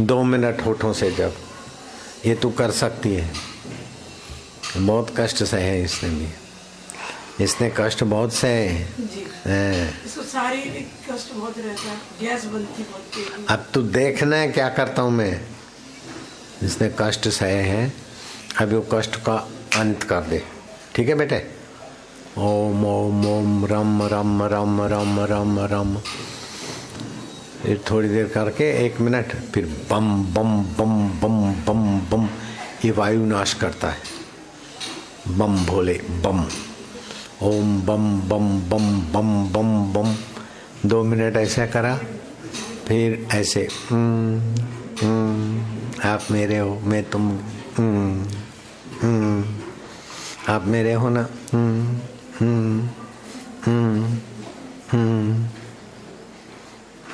दो मिनट होठों से जब ये तू कर सकती है। बहुत कष्ट सहे है इसने भी। इसने कष्ट बहुत सहे हैं। अब तू देखना है क्या करता हूँ मैं। इसने कष्ट सहे हैं। अभी वो कष्ट का अंत कर दे। ठीक है बेटे? ओम ओम ओम रम रम रम रम रम रम। फिर थोड़ी देर करके एक मिनट, फिर बम बम बम बम बम बम, ये वायु नाश करता है। बम भोले, बम। ओम बम बम बम बम बम बम। दो मिनट ऐसा करा, फिर ऐसे आप मेरे हो, मैं तुम आप मेरे हो ना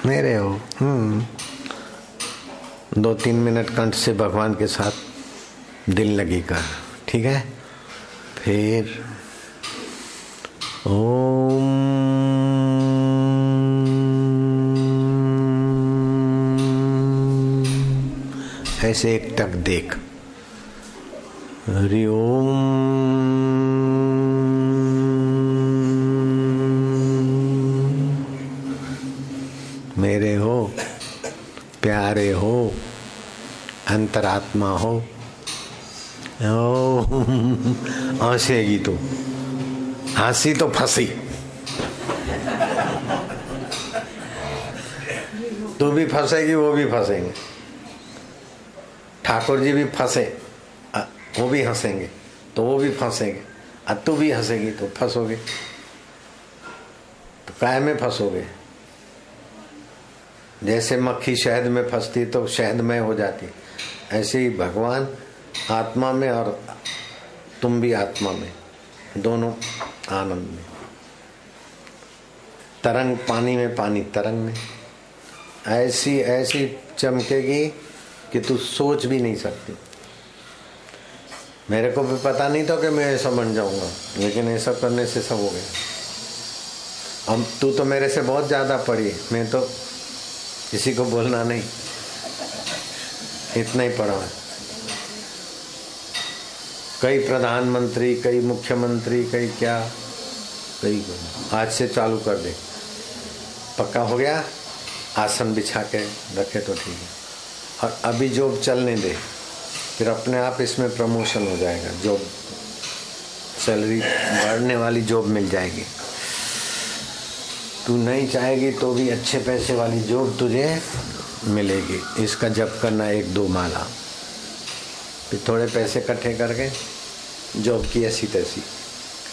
मेरे हो? हम्म। दो तीन मिनट कंठ से भगवान के साथ दिल लगी कर ठीक है? फिर, ओम। ऐसे एक टक देख। हरि प्यारे हो, अंतरात्मा हो। हंसेगी तो। हँसी तो फंसी। तू भी फंसेगी, वो भी फंसेंगे। ठाकुर जी भी फंसे वो भी हंसेंगे तो वो भी फंसेंगे। अब तू भी हंसेगी तो फंसोगे। तो काय में फंसोगे? जैसे मक्खी शहद में फंसती तो शहद में हो जाती। ऐसे ही भगवान आत्मा में और तुम भी आत्मा में, दोनों आनंद में। तरंग पानी में, पानी तरंग में। ऐसी ऐसी चमकेगी कि तू सोच भी नहीं सकती। मेरे को भी पता नहीं था कि मैं ऐसा बन जाऊँगा, लेकिन ऐसा करने से सब हो गया। अब तू तो मेरे से बहुत ज़्यादा पढ़ी मैं तो किसी को बोलना नहीं। इतना ही पढ़ा है। कई प्रधानमंत्री, कई मुख्यमंत्री, कई क्या, कई आज से चालू कर दे। पक्का हो गया? आसन बिछा के रखे तो ठीक है। और अभी जॉब चलने दे, फिर अपने आप इसमें प्रमोशन हो जाएगा। जॉब सैलरी बढ़ने वाली जॉब मिल जाएगी। तू नहीं चाहेगी तो भी अच्छे पैसे वाली जॉब तुझे मिलेगी। इसका जब करना एक दो माला। फिर थोड़े पैसे इकट्ठे करके जॉब की ऐसी तैसी।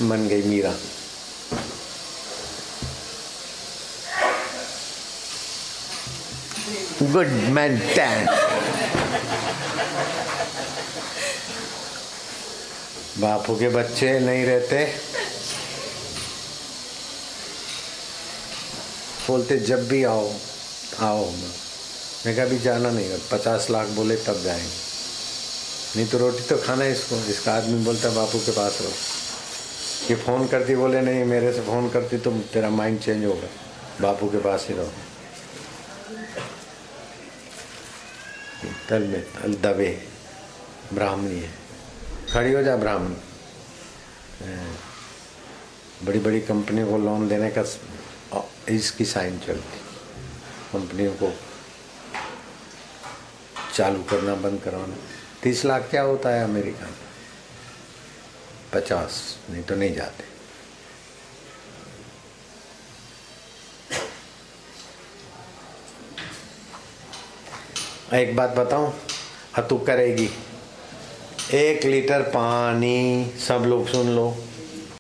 मन गई मीरा। गुड मैन टैन बापू के बच्चे नहीं रहते। बोलते, जब भी आओ आओ मैं कभी जाना नहीं पचास लाख बोले तब जाएँगे। नहीं तो रोटी तो खाना है इसको। इसका आदमी बोलता, बापू के पास रहो। ये फ़ोन करती बोले, नहीं, मेरे से फ़ोन करती तो तेरा माइंड चेंज होगा। बापू के पास ही रहो। तल में तल दबे। ब्राह्मणी है। खड़ी हो जा ब्राह्मणी। बड़ी बड़ी कंपनी को लोन देने का इसकी साइन चलती। कंपनियों को चालू करना, बंद करवाना। तीस लाख क्या होता है अमेरिका में? पचास, नहीं तो नहीं जाते। एक बात बताऊँ हाँ तू करेगी। एक लीटर पानी, सब लोग सुन लो।